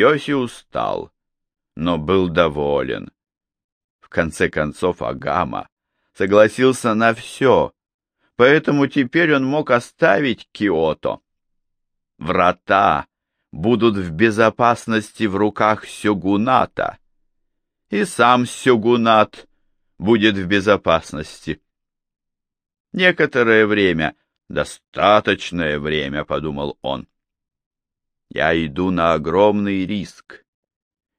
Йоси устал, но был доволен. В конце концов Агама согласился на все, поэтому теперь он мог оставить Киото. Врата будут в безопасности в руках Сёгуната, и сам Сёгунат будет в безопасности. Некоторое время, достаточное время, подумал он. Я иду на огромный риск,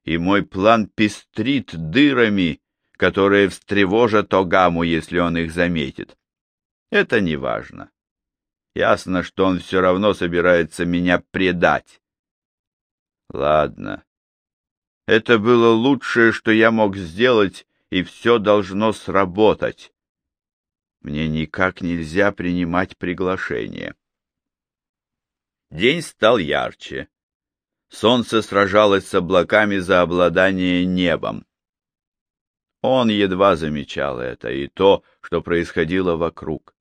и мой план пестрит дырами, которые встревожат Огаму, если он их заметит. Это не важно. Ясно, что он все равно собирается меня предать. Ладно. Это было лучшее, что я мог сделать, и все должно сработать. Мне никак нельзя принимать приглашение. День стал ярче. Солнце сражалось с облаками за обладание небом. Он едва замечал это и то, что происходило вокруг.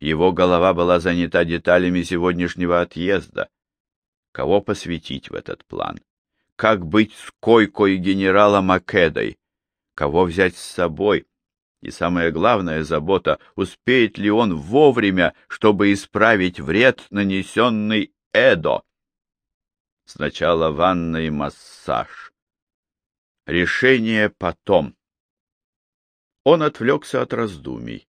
Его голова была занята деталями сегодняшнего отъезда. Кого посвятить в этот план? Как быть с койкой генерала Македой? Кого взять с собой? И самая главная забота, успеет ли он вовремя, чтобы исправить вред, нанесенный Эдо. Сначала ванна и массаж. Решение потом. Он отвлекся от раздумий.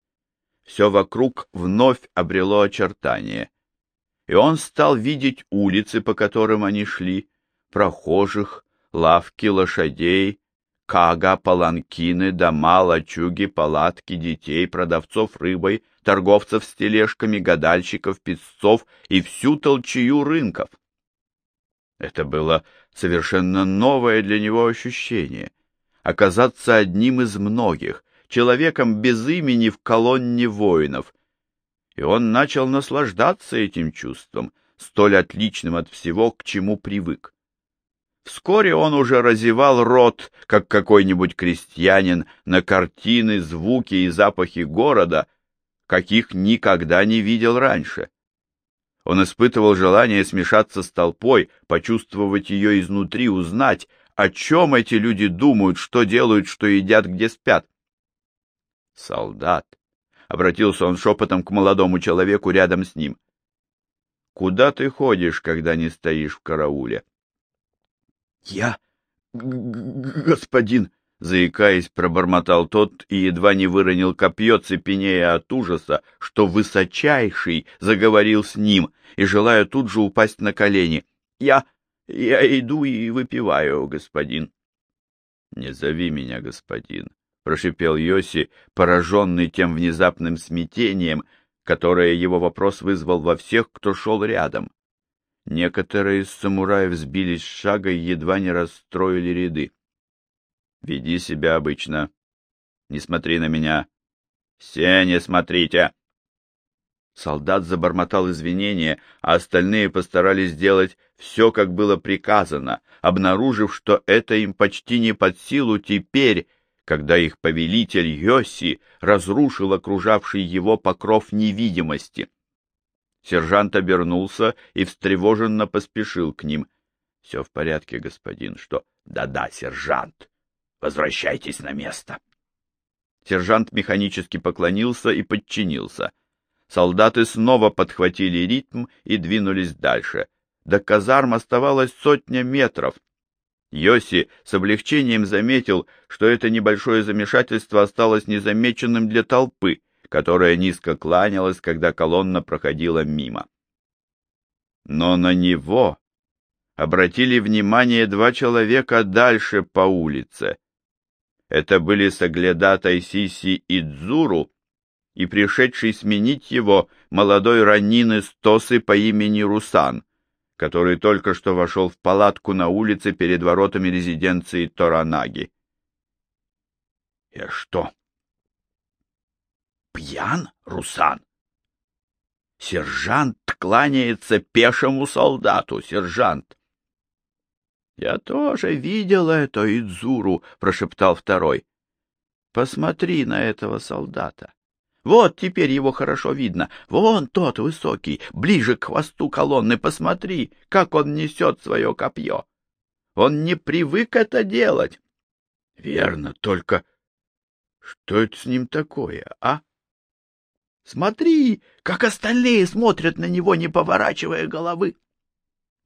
Все вокруг вновь обрело очертания, и он стал видеть улицы, по которым они шли, прохожих, лавки лошадей, кага, паланкины, дома, лачуги, палатки, детей, продавцов рыбой, торговцев с тележками, гадальщиков, песцов и всю толчею рынков. Это было совершенно новое для него ощущение — оказаться одним из многих, человеком без имени в колонне воинов. И он начал наслаждаться этим чувством, столь отличным от всего, к чему привык. Вскоре он уже разевал рот, как какой-нибудь крестьянин, на картины, звуки и запахи города, каких никогда не видел раньше. Он испытывал желание смешаться с толпой, почувствовать ее изнутри, узнать, о чем эти люди думают, что делают, что едят, где спят. «Солдат!» — обратился он шепотом к молодому человеку рядом с ним. «Куда ты ходишь, когда не стоишь в карауле?» Я, господин, заикаясь, пробормотал тот и едва не выронил копье, цепенея от ужаса, что высочайший заговорил с ним и желая тут же упасть на колени. Я, я иду и выпиваю, господин. Не зови меня, господин, прошипел Йоси, пораженный тем внезапным смятением, которое его вопрос вызвал во всех, кто шел рядом. Некоторые из самураев сбились с шага и едва не расстроили ряды. «Веди себя обычно. Не смотри на меня. Все не смотрите!» Солдат забормотал извинения, а остальные постарались сделать все, как было приказано, обнаружив, что это им почти не под силу теперь, когда их повелитель Йоси разрушил окружавший его покров невидимости. Сержант обернулся и встревоженно поспешил к ним. — Все в порядке, господин. Что? Да — Да-да, сержант. Возвращайтесь на место. Сержант механически поклонился и подчинился. Солдаты снова подхватили ритм и двинулись дальше. До казарм оставалось сотня метров. Йоси с облегчением заметил, что это небольшое замешательство осталось незамеченным для толпы которая низко кланялась, когда колонна проходила мимо. Но на него обратили внимание два человека дальше по улице. Это были Саглядатай Сиси и Дзуру и пришедший сменить его молодой ранин из Тосы по имени Русан, который только что вошел в палатку на улице перед воротами резиденции Торанаги. — Я что, пьян, Русан? Сержант кланяется пешему солдату, сержант. Я тоже видел это, Идзуру, прошептал второй. Посмотри на этого солдата. Вот теперь его хорошо видно. Вон тот высокий, ближе к хвосту колонны. Посмотри, как он несет свое копье. Он не привык это делать. Верно, только что это с ним такое, а? Смотри, как остальные смотрят на него, не поворачивая головы.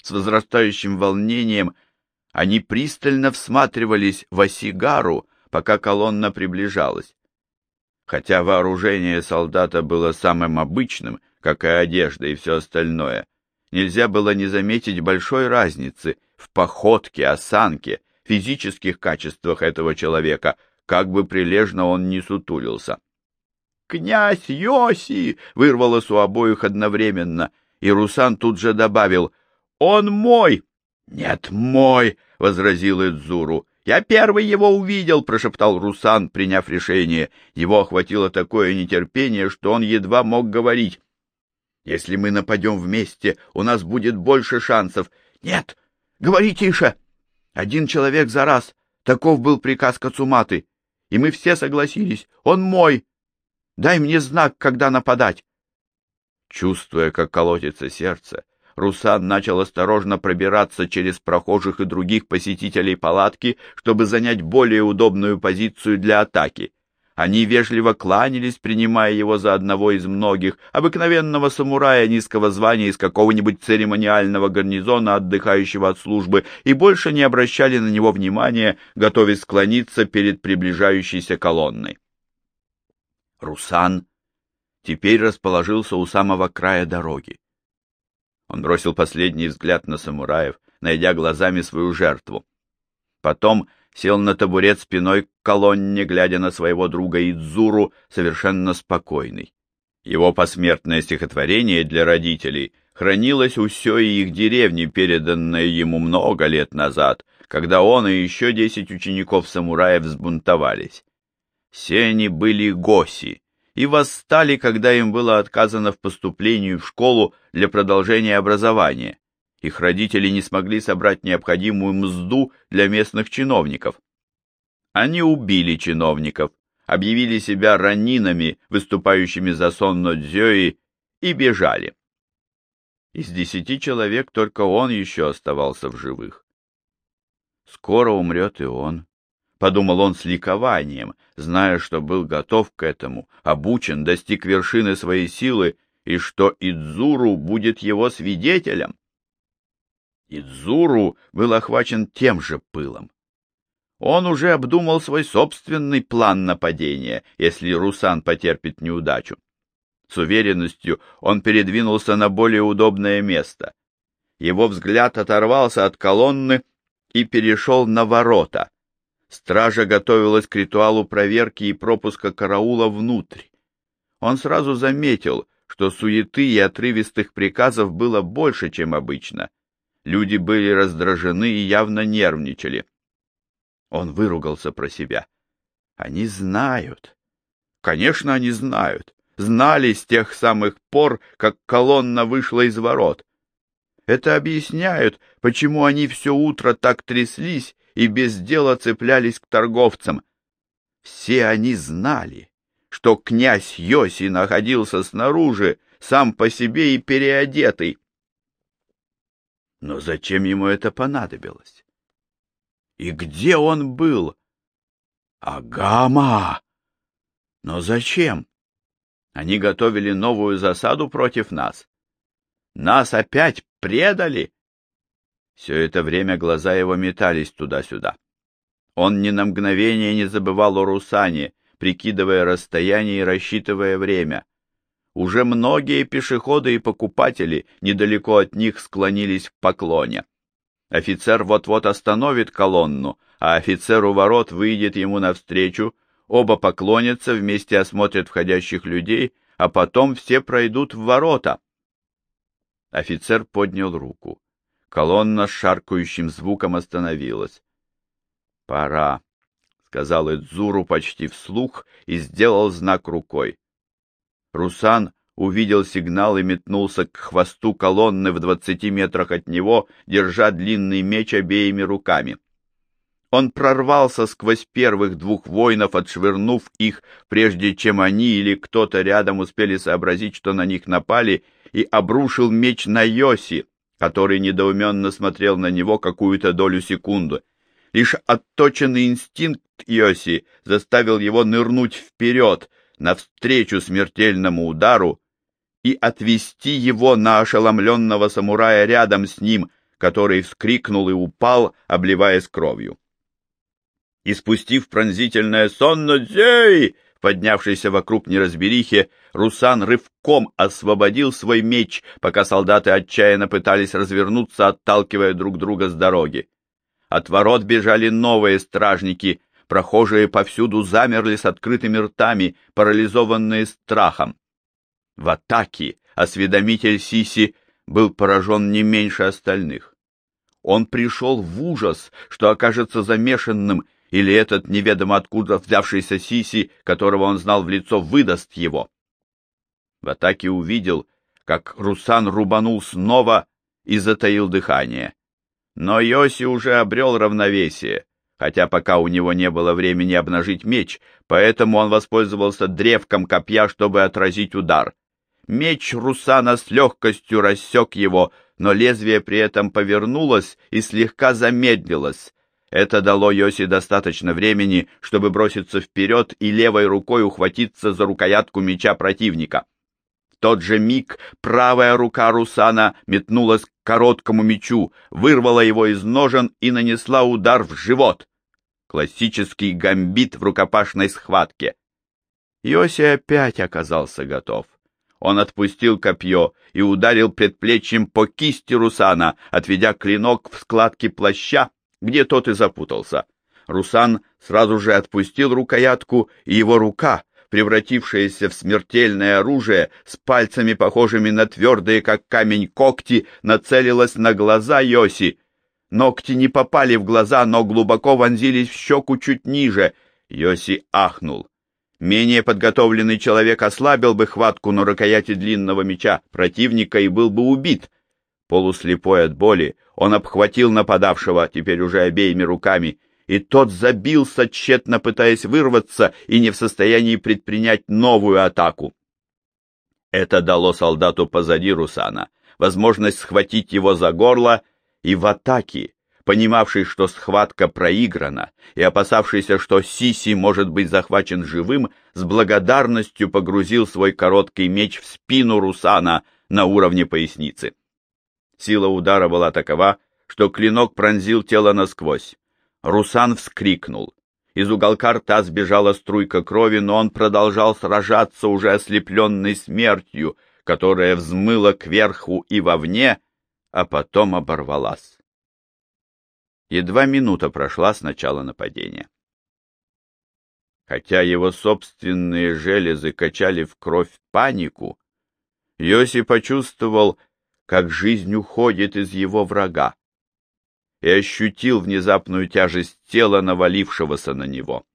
С возрастающим волнением они пристально всматривались в осигару, пока колонна приближалась. Хотя вооружение солдата было самым обычным, как и одежда и все остальное, нельзя было не заметить большой разницы в походке, осанке, физических качествах этого человека, как бы прилежно он ни сутулился. «Князь Йоси!» — вырвалось у обоих одновременно, и Русан тут же добавил «Он мой!» «Нет, мой!» — возразил Эдзуру. «Я первый его увидел!» — прошептал Русан, приняв решение. Его охватило такое нетерпение, что он едва мог говорить. «Если мы нападем вместе, у нас будет больше шансов». «Нет! Говори тише!» «Один человек за раз. Таков был приказ Кацуматы. И мы все согласились. Он мой. Дай мне знак, когда нападать». Чувствуя, как колотится сердце, Русан начал осторожно пробираться через прохожих и других посетителей палатки, чтобы занять более удобную позицию для атаки. Они вежливо кланялись, принимая его за одного из многих, обыкновенного самурая низкого звания из какого-нибудь церемониального гарнизона, отдыхающего от службы, и больше не обращали на него внимания, готовясь склониться перед приближающейся колонной. Русан теперь расположился у самого края дороги. Он бросил последний взгляд на самураев, найдя глазами свою жертву. Потом сел на табурет спиной к колонне, глядя на своего друга Идзуру, совершенно спокойный. Его посмертное стихотворение для родителей хранилось у Сёи их деревни, переданное ему много лет назад, когда он и еще десять учеников-самураев взбунтовались. Все они были госи, и восстали, когда им было отказано в поступлении в школу для продолжения образования. Их родители не смогли собрать необходимую мзду для местных чиновников. Они убили чиновников, объявили себя ранинами, выступающими за Сонно Дзёи, и бежали. Из десяти человек только он еще оставался в живых. Скоро умрет и он подумал он с ликованием, зная, что был готов к этому, обучен, достиг вершины своей силы, и что Идзуру будет его свидетелем. Идзуру был охвачен тем же пылом. Он уже обдумал свой собственный план нападения, если Русан потерпит неудачу. С уверенностью он передвинулся на более удобное место. Его взгляд оторвался от колонны и перешел на ворота. Стража готовилась к ритуалу проверки и пропуска караула внутрь. Он сразу заметил, что суеты и отрывистых приказов было больше, чем обычно. Люди были раздражены и явно нервничали. Он выругался про себя. Они знают. Конечно, они знают. Знали с тех самых пор, как колонна вышла из ворот. Это объясняют, почему они все утро так тряслись и без дела цеплялись к торговцам. Все они знали, что князь Йоси находился снаружи, сам по себе и переодетый. Но зачем ему это понадобилось? И где он был? Агама! Но зачем? Они готовили новую засаду против нас. Нас опять предали? Все это время глаза его метались туда-сюда. Он ни на мгновение не забывал о Русане, прикидывая расстояние и рассчитывая время. Уже многие пешеходы и покупатели недалеко от них склонились в поклоне. Офицер вот-вот остановит колонну, а офицер у ворот выйдет ему навстречу, оба поклонятся, вместе осмотрят входящих людей, а потом все пройдут в ворота. Офицер поднял руку. Колонна с шаркающим звуком остановилась. «Пора», — сказал Эдзуру почти вслух и сделал знак рукой. Русан увидел сигнал и метнулся к хвосту колонны в двадцати метрах от него, держа длинный меч обеими руками. Он прорвался сквозь первых двух воинов, отшвырнув их, прежде чем они или кто-то рядом успели сообразить, что на них напали, и обрушил меч на Йоси, который недоуменно смотрел на него какую-то долю секунды. Лишь отточенный инстинкт Йоси заставил его нырнуть вперед, навстречу смертельному удару, и отвести его на ошеломленного самурая рядом с ним, который вскрикнул и упал, обливаясь кровью. И спустив пронзительное «Сонно дзей!», поднявшийся вокруг неразберихи, Русан рывком освободил свой меч, пока солдаты отчаянно пытались развернуться, отталкивая друг друга с дороги. От ворот бежали новые стражники, прохожие повсюду замерли с открытыми ртами, парализованные страхом. В атаке осведомитель Сиси был поражен не меньше остальных. Он пришел в ужас, что окажется замешанным, или этот неведомо откуда взявшийся Сиси, которого он знал в лицо, выдаст его. В атаке увидел, как Русан рубанул снова и затаил дыхание. Но Йоси уже обрел равновесие, хотя пока у него не было времени обнажить меч, поэтому он воспользовался древком копья, чтобы отразить удар. Меч Русана с легкостью рассек его, но лезвие при этом повернулось и слегка замедлилось. Это дало Йоси достаточно времени, чтобы броситься вперед и левой рукой ухватиться за рукоятку меча противника. В тот же миг правая рука Русана метнулась к короткому мечу, вырвала его из ножен и нанесла удар в живот. Классический гамбит в рукопашной схватке. Йоси опять оказался готов. Он отпустил копье и ударил предплечьем по кисти Русана, отведя клинок в складки плаща, где тот и запутался. Русан сразу же отпустил рукоятку, и его рука, превратившаяся в смертельное оружие, с пальцами, похожими на твердые, как камень, когти, нацелилась на глаза Йоси. Ногти не попали в глаза, но глубоко вонзились в щеку чуть ниже. Йоси ахнул. Менее подготовленный человек ослабил бы хватку на рукояти длинного меча противника и был бы убит. Полуслепой от боли, он обхватил нападавшего, теперь уже обеими руками, и тот забился, тщетно пытаясь вырваться и не в состоянии предпринять новую атаку. Это дало солдату позади Русана возможность схватить его за горло и в атаке понимавший, что схватка проиграна, и опасавшийся, что Сиси может быть захвачен живым, с благодарностью погрузил свой короткий меч в спину Русана на уровне поясницы. Сила удара была такова, что клинок пронзил тело насквозь. Русан вскрикнул. Из уголка рта сбежала струйка крови, но он продолжал сражаться, уже ослепленный смертью, которая взмыла кверху и вовне, а потом оборвалась. Едва минута прошла с начала нападения. Хотя его собственные железы качали в кровь панику, Йоси почувствовал, как жизнь уходит из его врага, и ощутил внезапную тяжесть тела, навалившегося на него.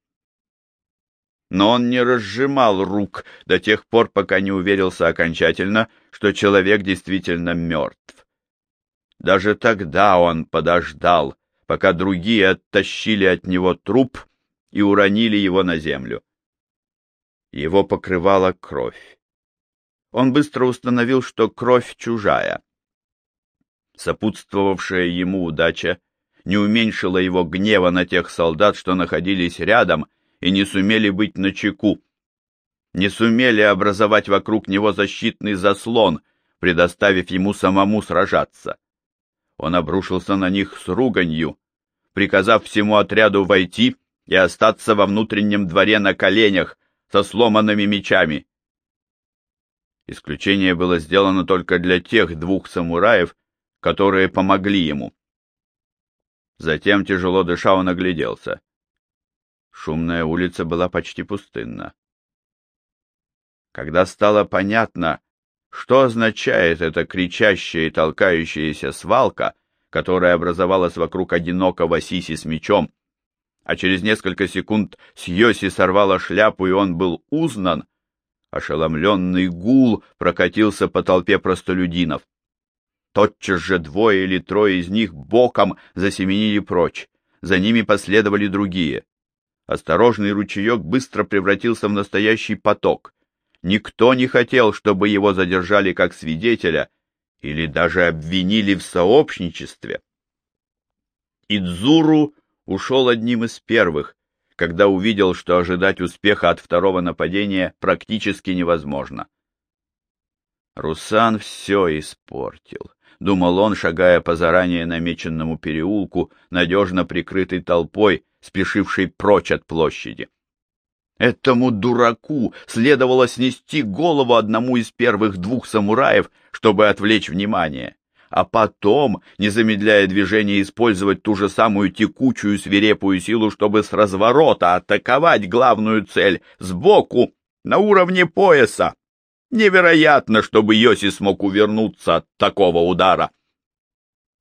Но он не разжимал рук до тех пор, пока не уверился окончательно, что человек действительно мертв. Даже тогда он подождал, пока другие оттащили от него труп и уронили его на землю. Его покрывала кровь. Он быстро установил, что кровь чужая. Сопутствовавшая ему удача не уменьшила его гнева на тех солдат, что находились рядом и не сумели быть начеку, не сумели образовать вокруг него защитный заслон, предоставив ему самому сражаться. Он обрушился на них с руганью, приказав всему отряду войти и остаться во внутреннем дворе на коленях со сломанными мечами. Исключение было сделано только для тех двух самураев, которые помогли ему. Затем, тяжело дыша, он огляделся. Шумная улица была почти пустынна. Когда стало понятно, что означает эта кричащая и толкающаяся свалка, которая образовалась вокруг одинокого Сиси с мечом, а через несколько секунд с Йоси сорвала шляпу, и он был узнан, ошеломленный гул прокатился по толпе простолюдинов. Тотчас же двое или трое из них боком засеменили прочь, за ними последовали другие. Осторожный ручеек быстро превратился в настоящий поток — Никто не хотел, чтобы его задержали как свидетеля, или даже обвинили в сообщничестве. Идзуру ушел одним из первых, когда увидел, что ожидать успеха от второго нападения практически невозможно. Русан все испортил, — думал он, шагая по заранее намеченному переулку, надежно прикрытой толпой, спешившей прочь от площади. Этому дураку следовало снести голову одному из первых двух самураев, чтобы отвлечь внимание, а потом, не замедляя движения, использовать ту же самую текучую свирепую силу, чтобы с разворота атаковать главную цель сбоку на уровне пояса. Невероятно, чтобы Йоси смог увернуться от такого удара.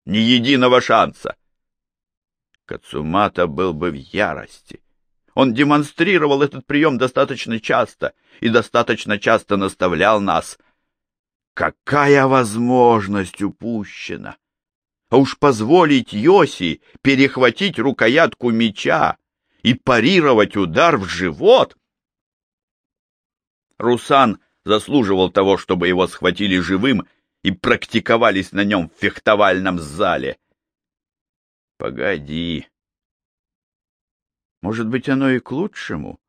Ни единого шанса. Кацумата был бы в ярости. Он демонстрировал этот прием достаточно часто и достаточно часто наставлял нас. Какая возможность упущена! А уж позволить Йоси перехватить рукоятку меча и парировать удар в живот! Русан заслуживал того, чтобы его схватили живым и практиковались на нем в фехтовальном зале. Погоди. Может быть, оно и к лучшему,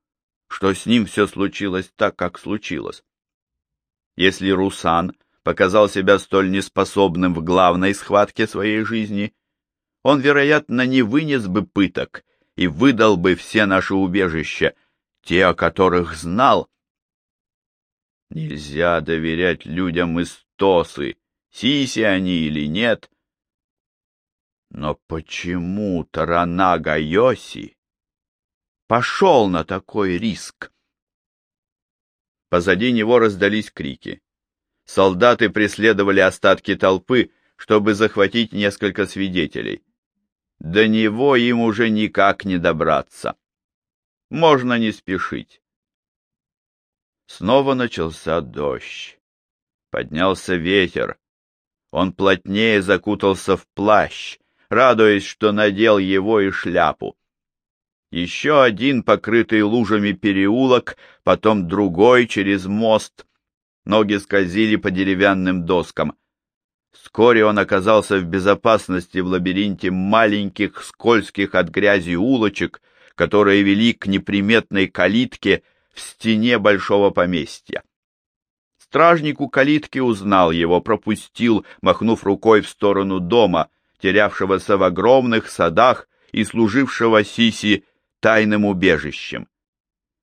что с ним все случилось так, как случилось. Если Русан показал себя столь неспособным в главной схватке своей жизни, он, вероятно, не вынес бы пыток и выдал бы все наши убежища, те, о которых знал, Нельзя доверять людям из Тосы, сиси они или нет. Но почему Таранага Йоси пошел на такой риск? Позади него раздались крики. Солдаты преследовали остатки толпы, чтобы захватить несколько свидетелей. До него им уже никак не добраться. Можно не спешить. Снова начался дождь. Поднялся ветер. Он плотнее закутался в плащ, радуясь, что надел его и шляпу. Еще один покрытый лужами переулок, потом другой через мост. Ноги скользили по деревянным доскам. Вскоре он оказался в безопасности в лабиринте маленьких, скользких от грязи улочек, которые вели к неприметной калитке, в стене большого поместья. Стражник у калитки узнал его, пропустил, махнув рукой в сторону дома, терявшегося в огромных садах и служившего Сиси тайным убежищем.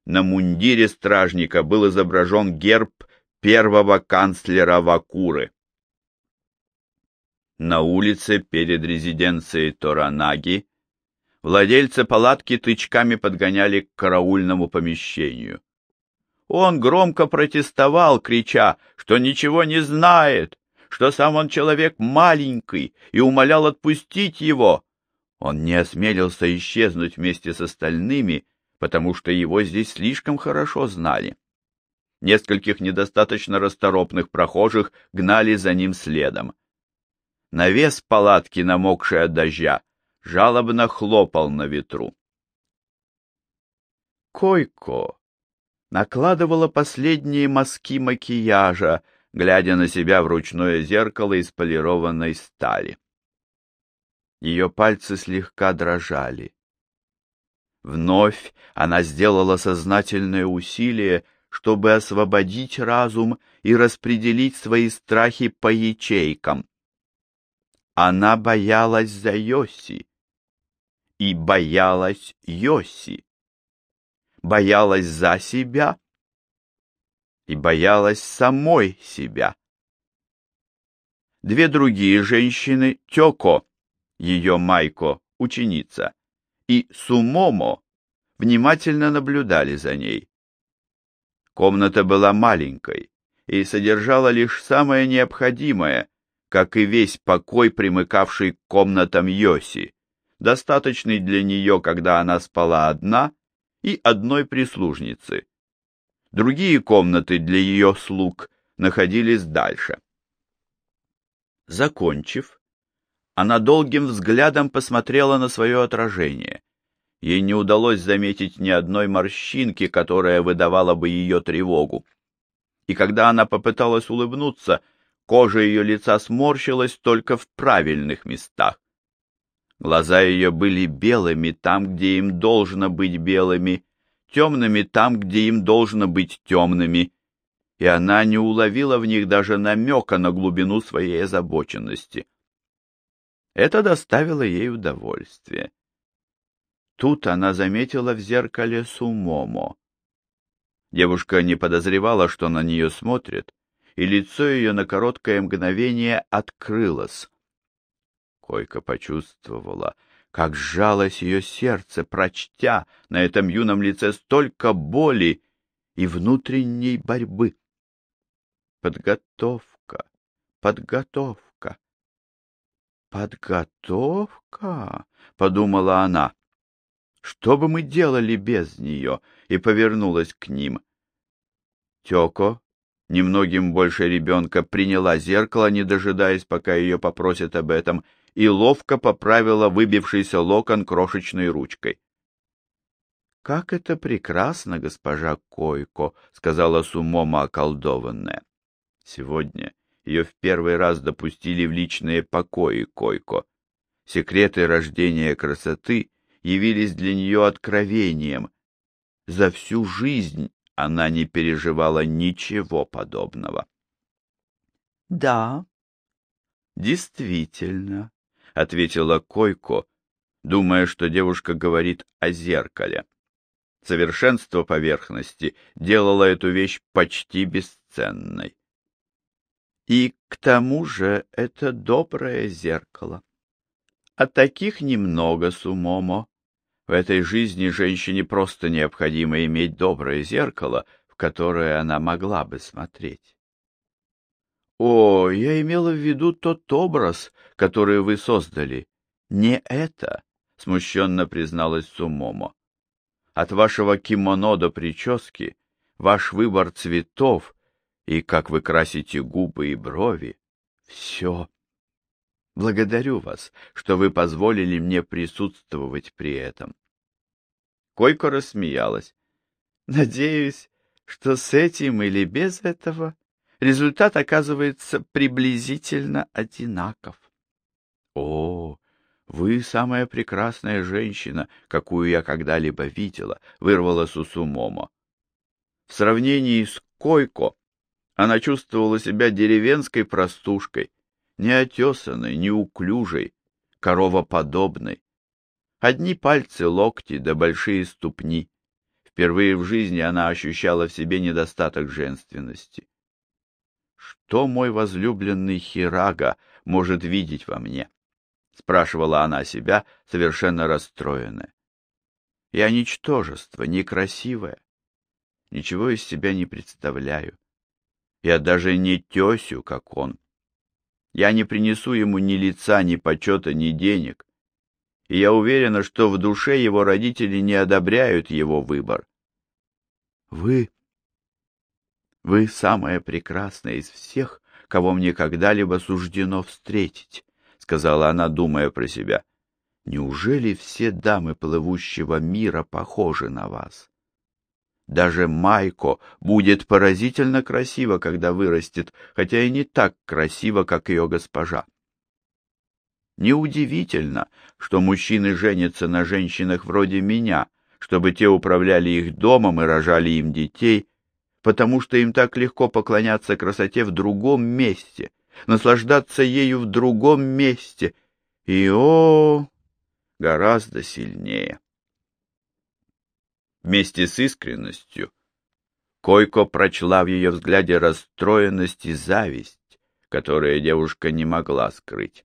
На мундире стражника был изображен герб первого канцлера Вакуры. На улице перед резиденцией Торанаги владельцы палатки тычками подгоняли к караульному помещению. Он громко протестовал, крича, что ничего не знает, что сам он человек маленький, и умолял отпустить его. Он не осмелился исчезнуть вместе с остальными, потому что его здесь слишком хорошо знали. Нескольких недостаточно расторопных прохожих гнали за ним следом. Навес палатки, намокший от дождя, жалобно хлопал на ветру. Койко накладывала последние мазки макияжа, глядя на себя в ручное зеркало из полированной стали. Ее пальцы слегка дрожали. Вновь она сделала сознательное усилие, чтобы освободить разум и распределить свои страхи по ячейкам. Она боялась за Йоси и боялась Йоси боялась за себя и боялась самой себя. Две другие женщины, Тёко, ее Майко, ученица, и Сумомо, внимательно наблюдали за ней. Комната была маленькой и содержала лишь самое необходимое, как и весь покой, примыкавший к комнатам Йоси, достаточный для нее, когда она спала одна, и одной прислужницы. Другие комнаты для ее слуг находились дальше. Закончив, она долгим взглядом посмотрела на свое отражение. Ей не удалось заметить ни одной морщинки, которая выдавала бы ее тревогу. И когда она попыталась улыбнуться, Кожа ее лица сморщилась только в правильных местах. Глаза ее были белыми там, где им должно быть белыми, темными там, где им должно быть темными, и она не уловила в них даже намека на глубину своей озабоченности. Это доставило ей удовольствие. Тут она заметила в зеркале Сумомо. Девушка не подозревала, что на нее смотрит, и лицо ее на короткое мгновение открылось. Койка почувствовала, как сжалось ее сердце, прочтя на этом юном лице столько боли и внутренней борьбы. Подготовка, подготовка. Подготовка, подумала она. Что бы мы делали без нее? И повернулась к ним. Тёко, немногим больше ребенка, приняла зеркало, не дожидаясь, пока ее попросят об этом, и ловко поправила выбившийся локон крошечной ручкой. «Как это прекрасно, госпожа Койко!» — сказала Сумома околдованная. Сегодня ее в первый раз допустили в личные покои Койко. Секреты рождения красоты явились для нее откровением. За всю жизнь она не переживала ничего подобного. — Да, действительно, — ответила Койко, думая, что девушка говорит о зеркале. Совершенство поверхности делало эту вещь почти бесценной. И к тому же это доброе зеркало. А таких немного, Сумомо. В этой жизни женщине просто необходимо иметь доброе зеркало, в которое она могла бы смотреть. О, я имела в виду тот образ, который вы создали. Не это, смущенно призналась Сумомо. От вашего кимоно до прически, ваш выбор цветов и как вы красите губы и брови — все. Благодарю вас, что вы позволили мне присутствовать при этом. Койко рассмеялась. Надеюсь, что с этим или без этого результат оказывается приблизительно одинаков. О, вы самая прекрасная женщина, какую я когда-либо видела, вырвала Сусумомо. В сравнении с Койко она чувствовала себя деревенской простушкой, неотесанной, неуклюжей, коровоподобной. Одни пальцы, локти да большие ступни. Впервые в жизни она ощущала в себе недостаток женственности. «Что мой возлюбленный Хирага может видеть во мне?» — спрашивала она себя, совершенно расстроенная. «Я ничтожество, некрасивое, ничего из себя не представляю. Я даже не тесю, как он. Я не принесу ему ни лица, ни почета, ни денег. И я уверена, что в душе его родители не одобряют его выбор. Вы... Вы самая прекрасная из всех, кого мне когда-либо суждено встретить, — сказала она, думая про себя. Неужели все дамы плывущего мира похожи на вас? Даже Майко будет поразительно красиво, когда вырастет, хотя и не так красиво, как ее госпожа. Неудивительно, что мужчины женятся на женщинах вроде меня, чтобы те управляли их домом и рожали им детей, потому что им так легко поклоняться красоте в другом месте, наслаждаться ею в другом месте, и, о, гораздо сильнее. Вместе с искренностью Койко прочла в ее взгляде расстроенность и зависть, которые девушка не могла скрыть.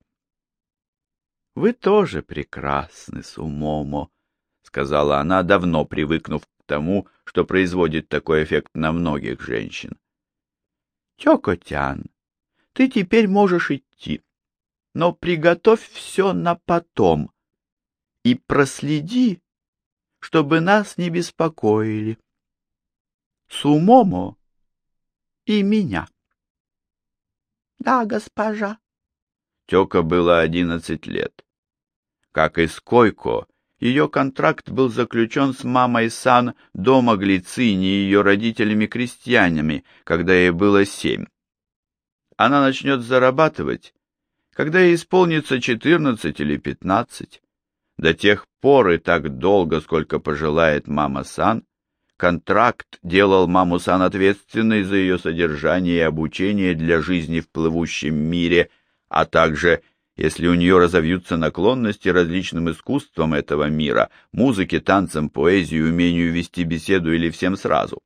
— Вы тоже прекрасны, Сумомо, — сказала она, давно привыкнув к тому, что производит такой эффект на многих женщин. — Тёкотян, ты теперь можешь идти, но приготовь все на потом и проследи, чтобы нас не беспокоили. Сумомо и меня. Да, госпожа. Тёка было одиннадцать лет. Как и Скойко, ее контракт был заключен с мамой Сан дома Глицини и ее родителями-крестьянами, когда ей было семь. Она начнет зарабатывать, когда ей исполнится четырнадцать или пятнадцать. До тех пор и так долго, сколько пожелает мама Сан, контракт делал маму Сан ответственной за ее содержание и обучение для жизни в плывущем мире, а также, если у нее разовьются наклонности различным искусствам этого мира, музыке, танцам, поэзии, умению вести беседу или всем сразу.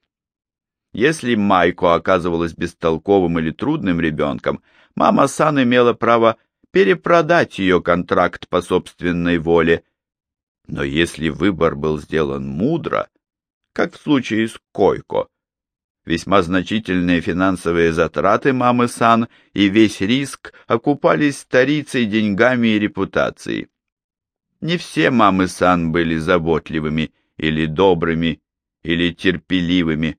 Если Майко оказывалась бестолковым или трудным ребенком, мама Сан имела право перепродать ее контракт по собственной воле. Но если выбор был сделан мудро, как в случае с Койко, весьма значительные финансовые затраты мамы Сан и весь риск окупались старицей деньгами и репутацией. Не все мамы Сан были заботливыми или добрыми или терпеливыми.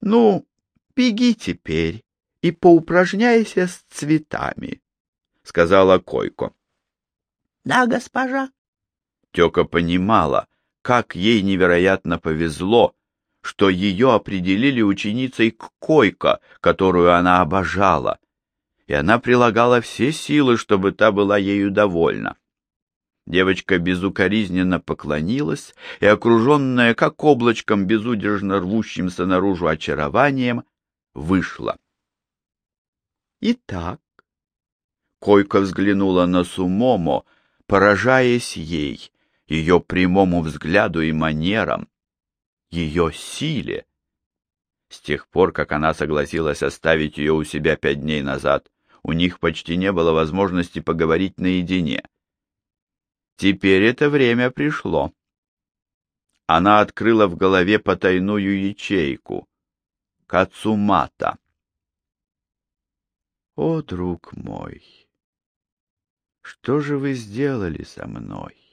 «Ну, беги теперь и поупражняйся с цветами», — сказала Койко. — Да, госпожа. Тёка понимала, как ей невероятно повезло, что ее определили ученицей к Койко, которую она обожала, и она прилагала все силы, чтобы та была ею довольна. Девочка безукоризненно поклонилась и, окруженная как облачком безудержно рвущимся наружу очарованием, вышла. Итак, Койка взглянула на Сумомо, поражаясь ей, ее прямому взгляду и манерам, ее силе. С тех пор, как она согласилась оставить ее у себя пять дней назад, у них почти не было возможности поговорить наедине. Теперь это время пришло. Она открыла в голове потайную ячейку. Кацумата. О, друг мой! Что же вы сделали со мной?